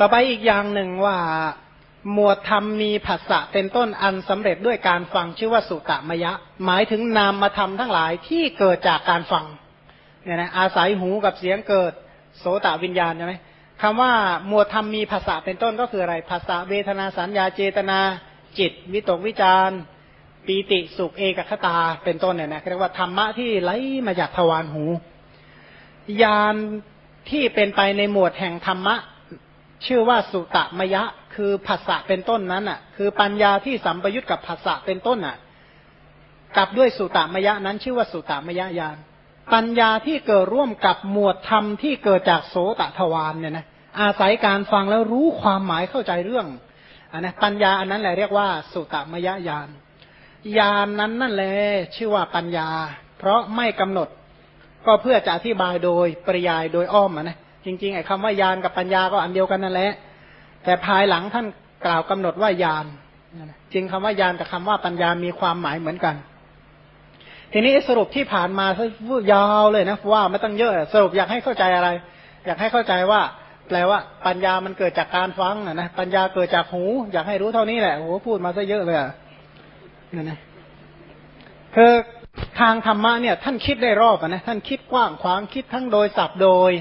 ต่อไปอีกอย่างหนึ่งว่าหมวดธรรมมีภาษะเป็นต้นอันสำเร็จด้วยการฟังชื่อว่าสุตมยะ หมายถึงนามมาทำทั้งหลายที่เกิดจากการฟังเนี่ยนะอาศัยหูกับเสียงเกิดโสตวิญญาณใช่ไหมคำว่าหมวดธรรมมีภาษาเป็นต้นก็คืออะไรภาษาเวทนาสัญญาเจตนาจิต วิตกวิจารปีติสุขเอกคตาเป็นต้นเนี่ยนะเรียกว่าธรรมะที่ไหลมาจากทวารหู ยานที่เป็นไปในหมวดแห่งธรรมะ ชื่อว่าสุตมยะ คือภาษาเป็นต้นนั้นอะ คือปัญญาที่สัมปยุตกับภาษาเป็นต้นอะกับด้วยสุตมยะนั้นชื่อว่าสุตมยะยานปัญญาที่เกิดร่วมกับหมวดธรรมที่เกิดจากโสตทวารเนี่ยนะอาศัยการฟังแล้วรู้ความหมายเข้าใจเรื่องอันนะปัญญาอันนั้นแหละเรียกว่า สุตมยะญาณญาณนนั้นนั่นแหละชื่อว่าปัญญา เพราะไม่กำหนด ก็เพื่อจะอธิบายโดยปริยายโดยอ้อมนะ จริงๆไอ้คำว่าญาณกับปัญญาก็อันเดียวกันนั่นแหละ แต่ภายหลังท่านกล่าวกำหนดว่าญาณจริงคำว่าญาณกับคำว่าปัญญามีความหมายเหมือนกัน ทีนี้สรุปที่ผ่านมาซะยาวเลยนะว่าไม่ต้องเยอะสรุปอยากให้เข้าใจอะไร อยากให้เข้าใจว่า แปลว่า ปัญญามันเกิดจากการฟังนะปัญญาเกิดจากหู อยากให้รู้เท่านี้แหละโอ้โหพูดมาซะเยอะเลยอะนี่นะคือทางธรรมะเนี่ย ท่านคิดได้รอบนะท่านคิดกว้างขวางคิดทั้งโดยสับโดย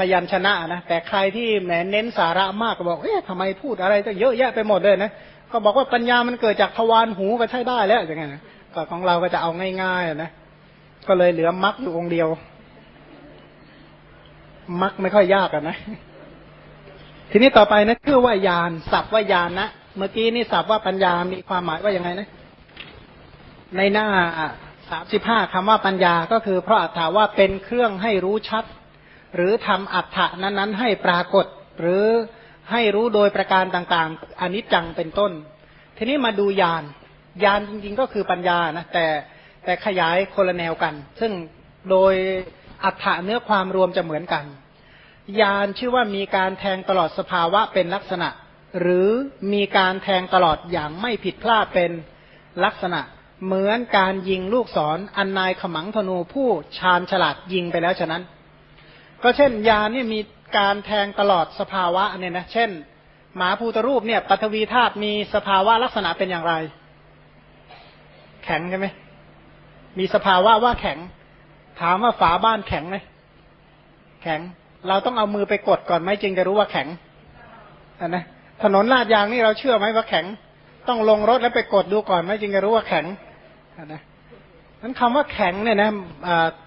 พยัญชนะนะแต่ใครที่แหมเน้นสาระมากก็บอกเอ๊ะทำไมพูดอะไรจะเยอะแยะไปหมดเลยนะก็บอกว่าปัญญามันเกิดจากทวารหูก็ใช่ได้แล้วอย่างเงี้ยก็ของเราก็จะเอาง่ายๆนะก็เลยเหลือมักอยู่องเดียว มักไม่ค่อยยากอะนะ ทีนี้ต่อไปนะคือว่ายานสับว่ายานนะเมื่อกี้นี่สับว่าปัญญามีความหมายว่ายังไงนะ ในหน้าสามสิบห้าคำว่าปัญญาก็คือเพราะอัตถาว่าเป็นเครื่องให้รู้ชัด หรือทำอัตถะนั้นๆ ให้ปรากฏ หรือให้รู้โดยประการต่างๆอนิจจังเป็นต้น ทีนี้มาดูยานญาณจริงๆก็คือปัญญานะแต่แต่ขยายคนละแนวกัน ซึ่งโดยอัฏฐะเนื้อความรวมจะเหมือนกันญาณชื่อว่ามีการแทงตลอดสภาวะเป็นลักษณะ หรือมีการแทงตลอดอย่างไม่ผิดพลาดเป็นลักษณะ เหมือนการยิงลูกศรออันนายขมังธนูผู้ชาญฉลาดยิงไปแล้วฉะนั้น ก็เช่นยานี่มีการแทงตลอดสภาวะเนี่ยนะ เช่น หมาภูตรูปเนี่ยปฐวีธาตุมีสภาวะลักษณะเป็นอย่างไร แข็งใช่ไหมมีสภาวะว่าแข็ง ถามว่าฝาบ้านแข็งไหมแข็ง เราต้องเอามือไปกดก่อนไหมจึงจะรู้ว่าแข็งอันนะถนนลาดยางนี่เราเชื่อไหมว่าแข็ง ต้องลงรถแล้วไปกดดูก่อนไหมจึงจะรู้ว่าแข็งอันนะ นั้นคำว่าแข็งเนี่ยนะ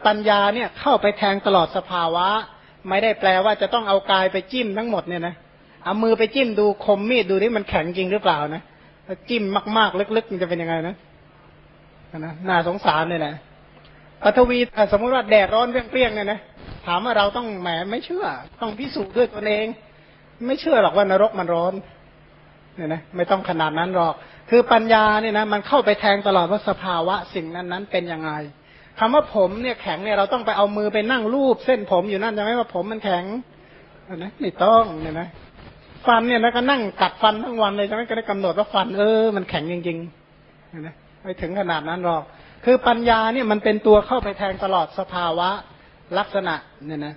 ปัญญาเนี่ยเข้าไปแทงตลอดสภาวะ ไม่ได้แปลว่าจะต้องเอากายไปจิ้มทั้งหมดเนี่ยนะเอามือไปจิ้มดูคมมีดดูนี่มันแข็งจริงหรือเปล่านะจิ้มมากๆ ลึกๆมันจะเป็นยังไงนะนะน่าสงสารเลยนะปฐวีสมมติว่าแดดร้อนเปรี้ยงๆเนี่ยนะถามว่าเราต้องแหมไม่เชื่อ ต้องพิสูจน์ด้วยตนเอง ไม่เชื่อหรอกว่านรกมันร้อน เนี่ยนะไม่ต้องขนาดนั้นหรอก คือปัญญาเนี่ยนะมันเข้าไปแทงตลอดว่าสภาวะสิ่งนั้นนั้นเป็นยังไงคำว่าผมเนี่ยแข็งเนี่ยเราต้องไปเอามือไปนั่งรูปเส้นผมอยู่นั่นจะไม่ว่าผมมันแข็งนะไม่ต้องเนี่ยนะฟันเนี่ยนะก็นั่งกัดฟันทั้งวันเลยจะไม่ก็ได้กำหนดว่าฟันเออ มันแข็งจริงๆนะไม่ถึงขนาดนั้นหรอก คือปัญญาเนี่ยมันเป็นตัวเข้าไปแทงตลอดสภาวะลักษณะเนี่ยนะ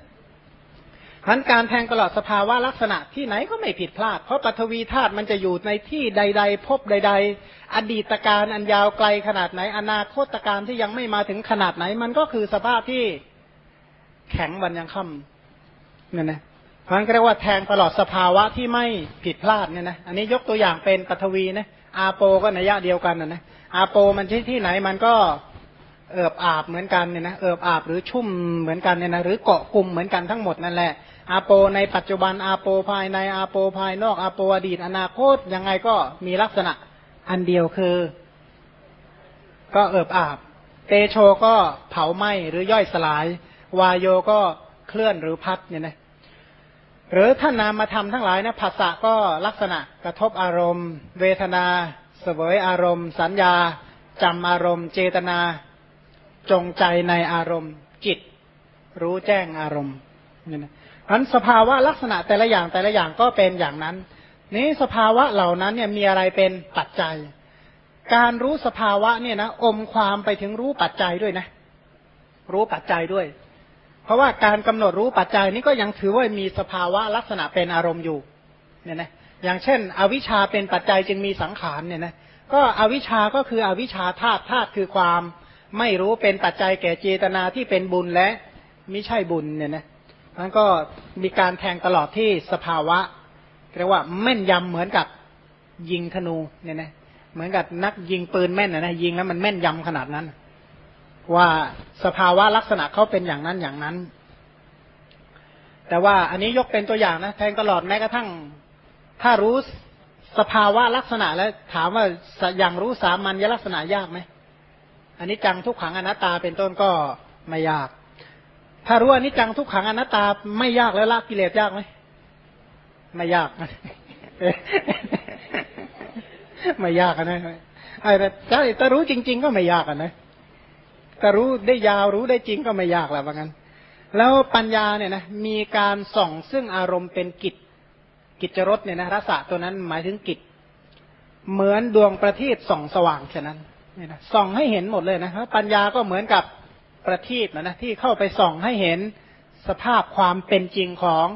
พันการแทงตลอดสภาวะลักษณะที่ไหนก็ไม่ผิดพลาด เพราะปฐวีธาตุมันจะอยู่ในที่ใด ๆ พบใด ๆ อดีตการอันยาวไกลขนาดไหน อนาคตการที่ยังไม่มาถึงขนาดไหน มันก็คือสภาพที่แข็งวันยังค่ำเนี่ยนะมันก็เรียกว่าแทงตลอดสภาวะที่ไม่ผิดพลาดเนี่ยนะอันนี้ยกตัวอย่างเป็นปฐวีนะอาโปก็นัยยะเดียวกันนะนะอาโปมันที่ที่ไหนมันก็เอิบอาบเหมือนกันเนี่ยนะเอิบอาบหรือชุ่มเหมือนกันเนี่ยนะหรือเกาะกลุ่มเหมือนกันทั้งหมดนั่นแหละ อาโปในปัจจุบันอาโปภายในอาโปภายนอกอาโปอดีตอนาคตยังไงก็มีลักษณะอันเดียวคือ ก็เอิบอาบ เตโชก็เผาไหม้หรือย่อยสลาย วายโยก็เคลื่อนหรือพัดเนี่ยนะหรือท่านนามาทำทั้งหลายนะภาษะก็ลักษณะกระทบอารมณ์ เวทนาเสวยอารมณ์ สัญญาจำอารมณ์ เจตนาจงใจในอารมณ์จิต รู้แจ้งอารมณ์เนี่ยนะ พันสภาวะลักษณะแต่ละอย่างแต่ละอย่างก็เป็นอย่างนั้น นี้สภาวะเหล่านั้นเนี่ยมีอะไรเป็นปัจจัย การรู้สภาวะเนี่ยนะอมความไปถึงรู้ปัจจัยด้วยนะ รู้ปัจจัยด้วย เพราะว่าการกำหนดรู้ปัจจัยนี้ก็ยังถือว่ามีสภาวะลักษณะเป็นอารมณ์อยู่ เนี่ยนะอย่างเช่น อวิชชาเป็นปัจจัยจึงมีสังขารเนี่ยนะก็อวิชชาก็คืออวิชชาธาตุธาตุคือความ ไม่รู้เป็นปัจจัยแก่เจตนาที่เป็นบุญและไม่ใช่บุญเนี่ยนะ มันก็มีการแทงตลอดที่สภาวะเรียกว่าแม่นยำเหมือนกับยิงธนูเนี่ยนะเหมือนกับนักยิงปืนแม่นนะนะยิงแล้วมันแม่นยำขนาดนั้น ว่าสภาวะลักษณะเขาเป็นอย่างนั้นอย่างนั้น แต่ว่าอันนี้ยกเป็นตัวอย่างนะแทงตลอดแม้กระทั่ง ถ้ารู้สภาวะลักษณะแล้วถามว่าอย่างรู้สามัญลักษณะยากไหมอันนี้จังทุกขังอนัตตาเป็นต้นก็ไม่ยาก ถ้ารู้อันนี้จังทุกขังอนัตตาไม่ยากแล้วละกิเลสยากไหมไม่ยากไม่ยากนะไอ้แต่ถ้ารู้จริง ๆ ก็ไม่ยากนะถ้ารู้ได้ยาวรู้ได้จริงก็ไม่ยากแล้วว่างั้น แล้วปัญญาเนี่ยนะมีการส่องซึ่งอารมณ์เป็นกิจกิจรสเนี่ยนะรสะตัวนั้นหมายถึงกิจ เหมือนดวงประทีปส่องสว่างฉะนั้นเนี่ยนะส่องให้เห็นหมดเลยนะครับปัญญาก็เหมือนกับ ประทีปนะนะที่เข้าไปส่องให้เห็นสภาพความเป็นจริงของ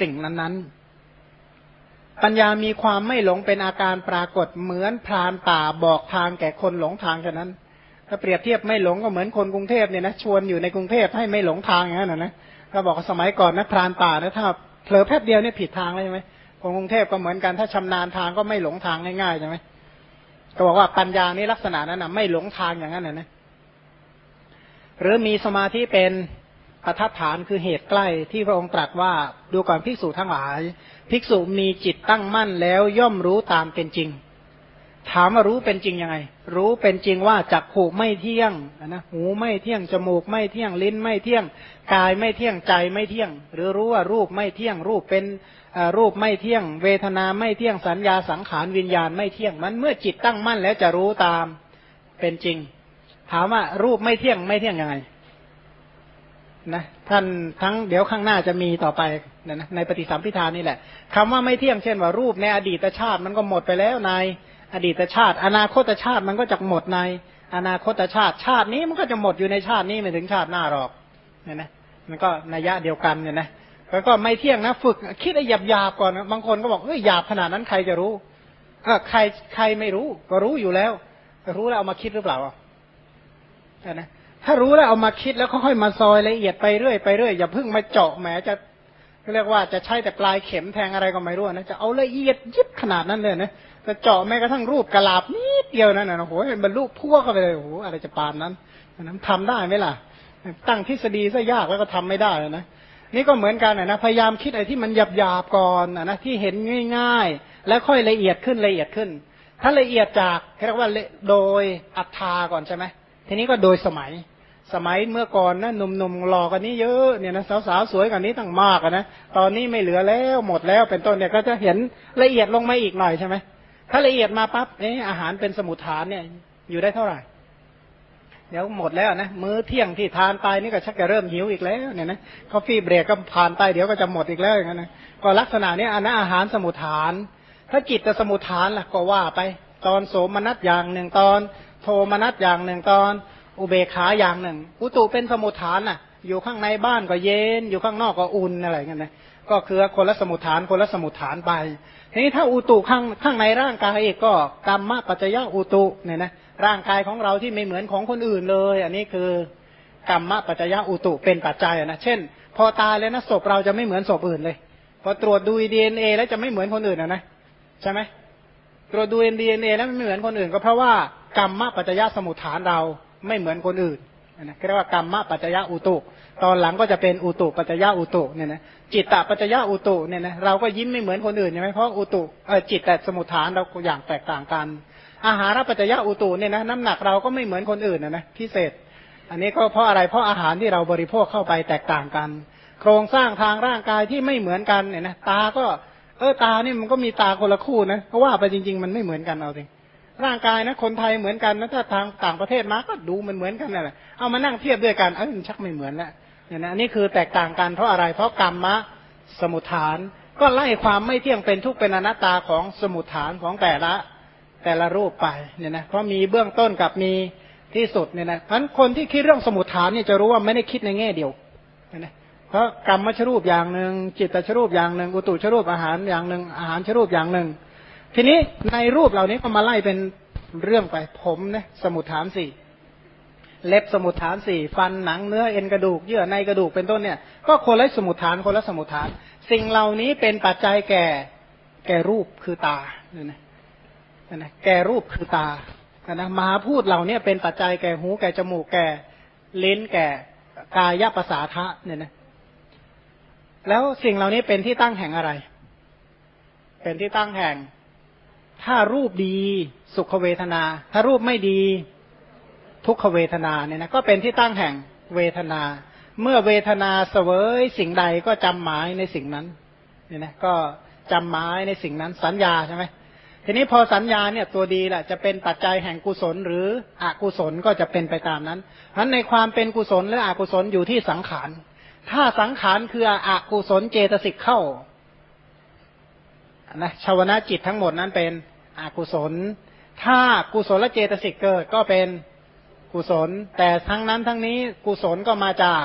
สิ่งนั้นๆ ปัญญามีความไม่หลงเป็นอาการปรากฏเหมือนพรานป่าบอกทางแก่คนหลงทางฉะนั้น ถ้าเปรียบเทียบไม่หลงก็เหมือนคนกรุงเทพเนี่ยนะชวนอยู่ในกรุงเทพให้ไม่หลงทางอย่างนั้นนะถ้าบอกสมัยก่อนนะพรานป่านะถ้าเผลอแป๊บเดียวเนี่ยผิดทางเลยใช่ไหมคนกรุงเทพก็เหมือนกันถ้าชำนาญทางก็ไม่หลงทางง่ายๆใช่ไหมก็บอกว่าปัญญานี้ลักษณะนั้นนะไม่หลงทางอย่างนั้นนะ หรือมีสมาธิเป็นประทัดฐานคือเหตุใกล้ที่พระองค์ตรัสว่าดูก่อนภิกษุทั้งหลาย ภิกษุมีจิตตั้งมั่นแล้วย่อมรู้ตามเป็นจริง ถามว่ารู้เป็นจริงยังไง รู้เป็นจริงว่าจักผูไม่เที่ยงนะหูไม่เที่ยงจมูกไม่เที่ยงลิ้นไม่เที่ยง กายไม่เที่ยงใจไม่เที่ยง หรือรู้ว่ารูปไม่เที่ยงรูปเป็นรูปไม่เที่ยง เวทนาไม่เที่ยงสัญญาสังขารวิญญาณไม่เที่ยงมันเมื่อจิตตั้งมั่นแล้วจะรู้ตามเป็นจริง ถามว่ารูปไม่เที่ยงไม่เที่ยงยังไงนะท่านทั้งเดี๋ยวข้างหน้าจะมีต่อไปนะในปฏิสัมพิธานี่แหละคำว่าไม่เที่ยงเช่นว่ารูปในอดีตชาติมันก็หมดไปแล้วในอดีตชาติ อนาคตชาติมันก็จะหมดใน อนาคตชาติชาตินี้มันก็จะหมดอยู่ในชาตินี้ไม่ถึงชาติหน้าหรอกเนี่ยนะมันก็นัยยะเดียวกันเนี่ยนะแล้วก็ไม่เที่ยงนะฝึกคิดไอ้หยาบหยาบก่อนบางคนก็บอกเฮ้ยหยาบขนาดนั้นใครจะรู้เออใครใครไม่รู้ ก็รู้อยู่แล้ว รู้แล้วเอามาคิดหรือเปล่าอะ นะถ้ารู้แล้วเอามาคิดแล้วค่อยๆมาซอยละเอียดไปเรื่อยไปเรื่อยอย่าเพิ่งมาเจาะแหมจะเรียกว่าจะใช้แต่ปลายเข็มแทงอะไรก็ไม่รู้นะจะเอาละเอียดยิบขนาดนั้นเลยนะจะเจาะแม้กระทั่งรูปกระลาบนิดเดียวนั่นนะโอ้โหบรรลุพั่วเข้าไปเลยโอ้โหอะไรจะปานนั้นนั้นทำได้ไหมล่ะ ตั้งทฤษฎีซะยากแล้วก็ทำไม่ได้นะนี่ก็เหมือนกันนะพยายามคิดอะไรที่มันหยาบหยาบก่อนนะที่เห็นง่ายๆ แล้วค่อยละเอียดขึ้นละเอียดขึ้น ถ้าละเอียดจากเรียกว่าโดยอัตตาก่อนใช่ไหม ทีนี้ก็โดยสมัย สมัยเมื่อก่อนนะหนุ่มๆหล่อกันนี้เยอะเนี่ยนะสาวๆสวยกันนี้ตั้งมากนะตอนนี้ไม่เหลือแล้วหมดแล้วเป็นต้นเนี่ยก็จะเห็นละเอียดลงมาอีกหน่อยใช่ไหมถ้าละเอียดมาปั๊บเอออาหารเป็นสมุทฐานเนี่ยอยู่ได้เท่าไหร่ เดี๋ยวหมดแล้วนะมื้อเที่ยงที่ทานไปนี่ก็ชักจะเริ่มหิวอีกแล้วเนี่ยนะกาแฟเบรกก็ผ่านไปเดี๋ยวก็จะหมดอีกแล้วอย่างนั้นนะก็ลักษณะนี้อันนั้นอาหารสมุทฐาน ถ้าจิตจะสมุทฐานล่ะก็ว่าไป ตอนโสมนัสอย่างหนึ่งตอน โทมนัสอย่างหนึ่งตอน อุเบขาอย่างหนึ่งอุตุเป็นสมุทฐานน่ะ อยู่ข้างในบ้านก็เย็น อยู่ข้างนอกก็อุ่นอะไรเงี้ยนะก็คือคนละสมุทฐานคนละสมุทฐานไปทีนี้ถ้าอุตุข้างข้างในร่างกายเอกก็กรรมปัจจยะอุตุเนี่ยนะร่างกายของเราที่ไม่เหมือนของคนอื่นเลย อันนี้คือกรรมปัจจยะอุตุเป็นปัจจัยนะเช่น พอตายแล้วนะศพเราจะไม่เหมือนศพอื่นเลย พอตรวจดูดีเอ็นเอแล้วจะไม่เหมือนคนอื่นนะใช่ไหม ตรวจดูดีเอ็นเอแล้วไม่เหมือนคนอื่น ก็เพราะว่ากรรมปัจจยะสมุทฐานเราไม่เหมือนคนอื่นนะเรียกว่ากรรมปัจจยะอุตุ ตอนหลังก็จะเป็นอุตุปัจจยะอุตุเนี่ยนะจิตตปัจจยะอุตุเนี่ยนะเราก็ยิ้มไม่เหมือนคนอื่นใช่ไหมเพราะอุตุเออจิตแต่สมุทฐานเราอย่างแตกต่างกัน อาหารปัจจยะอุตุเนี่ยนะน้ำหนักเราก็ไม่เหมือนคนอื่นนะนะพิเศษ อันนี้ก็เพราะอะไรเพราะอาหารที่เราบริโภคเข้าไปแตกต่างกัน โครงสร้างทางร่างกายที่ไม่เหมือนกันเนี่ยนะตาก็ เออตาเนี่ยมันก็มีตาคนละคู่นะเพราะว่าไปจริง ๆ มันไม่เหมือนกันเอาจริงร่างกายนะคนไทยเหมือนกันนะถ้าทางต่างประเทศมาก็ดูมันเหมือนกันนั่นแหละเอามานั่งเทียบด้วยกันเออมันชักไม่เหมือนแล้วเนี่ยนะนี่คือแตกต่างกันเพราะอะไร เพราะกรรมะสมุทฐาน ก็ไล่ความไม่เที่ยงเป็นทุกข์เป็นอนัตตาของสมุทฐานของแต่ละแต่ละรูปไปเนี่ยนะเพราะมีเบื้องต้นกับมีที่สุดเนี่ยนะเพราะคนที่คิดเรื่องสมุทฐานเนี่ยจะรู้ว่าไม่ได้คิดในแง่เดียว เพราะกรรมมชรูปอย่างหนึ่งจิตตชรูปอย่างหนึ่งอุตุชรูปอาหารอย่างหนึ่งอาหารชรูปอย่างหนึ่ง ทีนี้ในรูปเหล่านี้ก็มาไล่เป็นเรื่องไปผมเนี่ยสมุทฐานสี่เล็บสมุทฐานสี่ฟันหนังเนื้อเอ็นกระดูกเยื่อในกระดูกเป็นต้นเนี่ย ก็คนละสมุทฐานคนละสมุทฐาน สิ่งเหล่านี้เป็นปัจจัยแก่แก่รูปคือตาเนี่ยนะนะแก่รูปคือตานะมาพูดเหล่านี้เป็นปัจจัยแก่หูแก่จมูกแก่ลิ้นแก่กายภาษาทะเนี่ยนะ แล้วสิ่งเหล่านี้เป็นที่ตั้งแห่งอะไร เป็นที่ตั้งแห่ง ถ้ารูปดีสุขเวทนา ถ้ารูปไม่ดีทุกขเวทนาเนี่ยนะก็เป็นที่ตั้งแห่งเวทนา เมื่อเวทนาเสวยสิ่งใดก็จำหมายในสิ่งนั้นเนี่ยนะก็จำหมายในสิ่งนั้นสัญญาใช่ไหมทีนี้พอสัญญาเนี่ยตัวดีแหละจะเป็นปัจจัยแห่งกุศลหรืออกุศลก็จะเป็นไปตามนั้นเพราะในความเป็นกุศลและอกุศลอยู่ที่สังขาร ถ้าสังขารคืออกุศลเจตสิกเข้านะชาวนะจิตทั้งหมดนั้นเป็นอกุศล ถ้ากุศลเจตสิกเกิดก็เป็นกุศล แต่ทั้งนั้นทั้งนี้กุศลก็มาจาก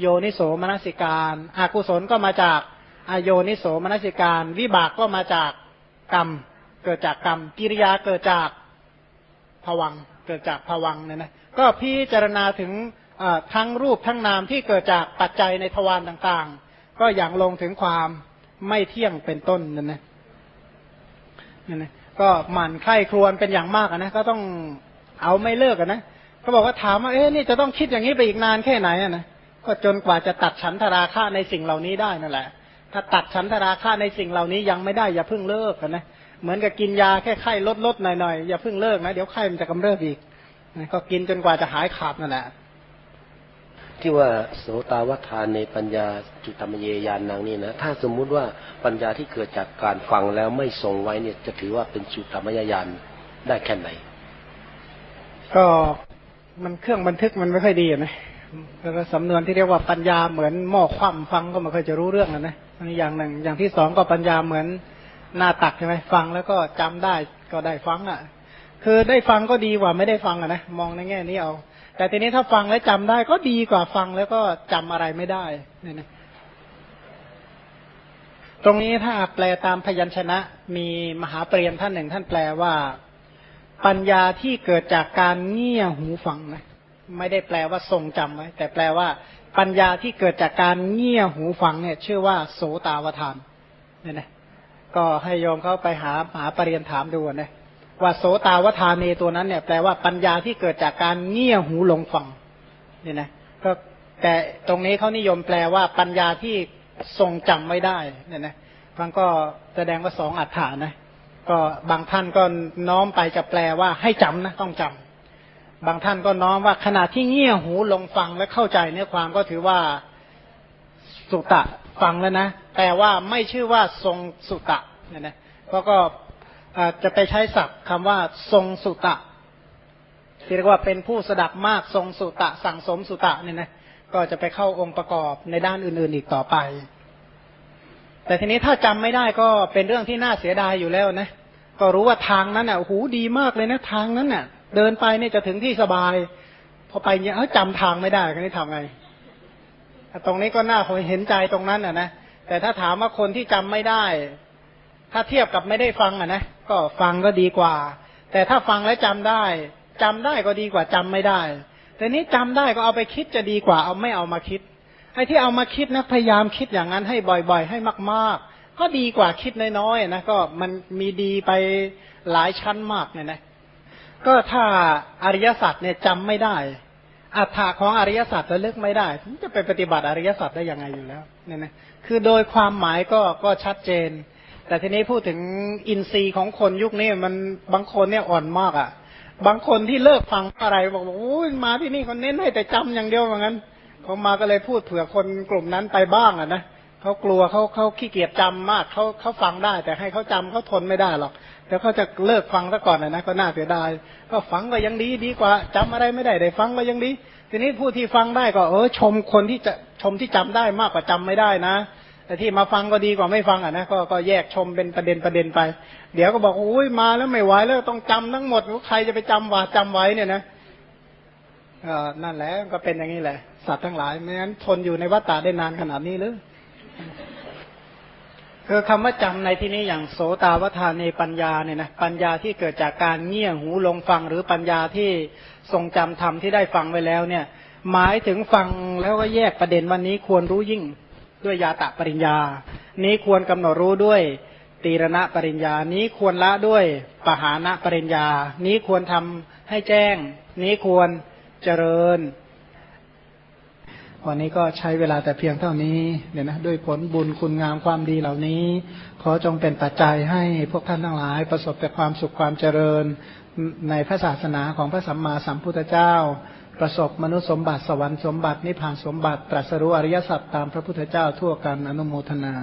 โยนิโสมนสิการอกุศลก็มาจากอโยนิโสมนสิการ วิบากก็มาจากกรรม เกิดจากกรรม กิริยาเกิดจากผวังเกิดจากผวังเนี่ยนะ ก็พิจารณาถึง ทั้งรูปทั้งนามที่เกิดจากปัจจัยในทวารต่างๆ ก็อย่างลงถึงความไม่เที่ยงเป็นต้นนั่นนะนั่นนะก็หมั่นไข้ครวนเป็นอย่างมากนะก็ต้องเอาไม่เลิกนะเขาบอกว่าถามว่าเอ๊ะนี่จะต้องคิดอย่างนี้ไปอีกนานแค่ไหนนะก็จนกว่าจะตัดฉันทราคะในสิ่งเหล่านี้ได้นั่นแหละ ถ้าตัดฉันทราคะในสิ่งเหล่านี้ยังไม่ได้อย่าเพิ่งเลิกนนะเหมือนกับกินยาแค่ไข้ลดลดหน่อยๆอย่าเพิ่งเลิกนะเดี๋ยวไข้มันจะกำเริบอีกก็กินจนกว่าจะหายขาดนั่นแหละ ที่ว่าโสตาวทานในปัญญาจุตมเยยานนางนี่นะถ้าสมมุติว่าปัญญาที่เกิดจากการฟังแล้วไม่ทรงไว้เนี่ยจะถือว่าเป็นจุตมยยานได้แค่ไหนก็มันเครื่องบันทึกมันไม่ค่อยดีนะแล้วก็สำนวนที่เรียกว่าปัญญาเหมือนหม้อคว่ำฟังก็ไม่ค่อยจะรู้เรื่องนะอันนี้อย่างหนึ่ง อย่างที่สองก็ปัญญาเหมือนหน้าตักใช่ไหมฟังแล้วก็จำได้ก็ได้ฟังอะ คือได้ฟังก็ดีกว่าไม่ได้ฟังอะนะมองในแง่นี้เอา แต่ทีนี้ถ้าฟังแล้วจำได้ก็ดีกว่าฟังแล้วก็จำอะไรไม่ได้เนี่ยนะตรงนี้ถ้าแปลตามพยัญชนะ มีมหาเปรียนท่านหนึ่ง ท่านแปลว่า ปัญญาที่เกิดจากการเงี่ยหูฟังนะไม่ได้แปลว่าทรงจำไว้ แต่แปลว่า ปัญญาที่เกิดจากการเงี่ยหูฟังเนี่ยชื่อว่า โสตาวทานเนี่ยนะก็ให้โยมเข้าไปหามหาปรริยนถามดูนะ ว่าโสตาวทาเนตัวนั้นเนี่ยแปลว่าปัญญาที่เกิดจากการเงี่ยหูลงฟังเนี่ยนะก็แต่ตรงนี้เขานิยมแปลว่าปัญญาที่ทรงจำไม่ได้เนี่ยนะฟังก็แสดงว่าสองอัฏฐานะก็บางท่านก็น้อมไปจะแปลว่าให้จำนะต้องจำบางท่านก็น้อมว่าขณะที่เงี่ยหูลงฟังและเข้าใจเนื้อความก็ถือว่าสุตะฟังแล้วนะแต่ว่าไม่ชื่อว่าทรงสุตะเนี่ยนะก็ ก็จะไปใช้ศัพท์คำว่าทรงสุตะที่เรียกว่าเป็นผู้สดับมากทรงสุตะ สั่งสมสุตะเนี่ยนะก็จะไปเข้าองค์ประกอบในด้านอื่น ๆ อีกต่อไป แต่ทีนี้ถ้าจำไม่ได้ก็เป็นเรื่องที่น่าเสียดายอยู่แล้วนะก็รู้ว่าทางนั้นอะหูดีมากเลยนะทางนั้นน่ะ เดินไปเนี่ยจะถึงที่สบาย พอไปเนี่ยเออจำทางไม่ได้ก็นี่ทำไงตรงนี้ก็น่าเห็นใจตรงนั้นอะนะแต่ถ้าถามว่าคนที่จำไม่ได้ ถ้าเทียบกับไม่ได้ฟังอะนะ ก็ฟังก็ดีกว่า แต่ถ้าฟังแล้วจำได้จำได้ก็ดีกว่าจำไม่ได้ แต่นี้จำได้ก็เอาไปคิดจะดีกว่าเอาไม่เอามาคิดไอ้ที่เอามาคิดนะพยายามคิดอย่างนั้นให้บ่อยๆ ให้มากๆ ก็ดีกว่าคิดน้อยๆนะก็มันมีดีไปหลายชั้นมากเนี่ยนะก็ถ้าอริยสัจเนี่ยจำไม่ได้ อัฏฐะของอริยสัจระลึกไม่ได้จะไปปฏิบัติอริยสัจได้ยังไงอยู่แล้วเนี่ยนะคือโดยความหมายก็ก็ชัดเจน แต่ทีนี้พูดถึงอินทรีย์ของคนยุคนี้มันบางคนเนี่ยอ่อนมากอะ่ะ บางคนที่เลิกฟังอะไรบอกว่าโอ้ยมาที่นี่คนเน้นให้แต่จำอย่างเดียวเหมือนกันพอมาก็เลยพูดเผื่อคนกลุ่มนั้นไปบ้างอะนะเขากลัวเขาเขาขี้เกียจจำมากเขาเขาฟังได้ แต่ให้เขาจำเขาทนไม่ได้หรอกเดี๋ยวเขาจะเลิกฟังซะก่อนนะก็น่าเสียดายก็ฟังก็ยังดีดีกว่าจำอะไรไม่ได้ได้ฟังก็ยังดี ทีนี้ผู้ที่ฟังได้ก็ เออชมคนที่จะชมที่จำได้มากกว่าจำไม่ได้นะ แต่ที่มาฟังก็ดีกว่าไม่ฟังอะนะก็ก็แยกชมเป็นประเด็นประเด็นไป เดี๋ยวก็บอกโอ้ยมาแล้วไม่ไหวแล้วต้องจำทั้งหมดใครจะไปจำว่าจำไว้เนี่ยนะเออนั่นแหละก็เป็นอย่างนี้แหละ สัตว์ทั้งหลายไม่งั้นทนอยู่ในวัฏฏะได้นานขนาดนี้หรือคือคำว่าจำในที่นี้อย่างโสตาวทานในปัญญาเนี่ยนะปัญญาที่เกิดจากการเงี่ยหูลงฟังหรือปัญญาที่ทรงจำธรรมที่ได้ฟังไว้แล้วเนี่ย หมายถึงฟังแล้วก็แยกประเด็นวันนี้ควรรู้ยิ่ง ด้วยยาตะปริญญา นี้ควรกำหนดรู้ด้วยตีรณะปริญญา นี้ควรละด้วยปหานะปริญญา นี้ควรทำให้แจ้ง นี้ควรเจริญ วันนี้ก็ใช้เวลาแต่เพียงเท่านี้เนี่ยนะด้วยผลบุญคุณงามความดีเหล่านี้ ขอจงเป็นปัจจัยให้พวกท่านทั้งหลาย ประสบแต่ความสุขความเจริญในพระศาสนาของพระสัมมาสัมพุทธเจ้า ประสบมนุษย์สมบัติสวรรค์สมบัตินิพพานสมบัติตรัสรู้อริยสัจตามพระพุทธเจ้าทั่วกันอนุโมทนา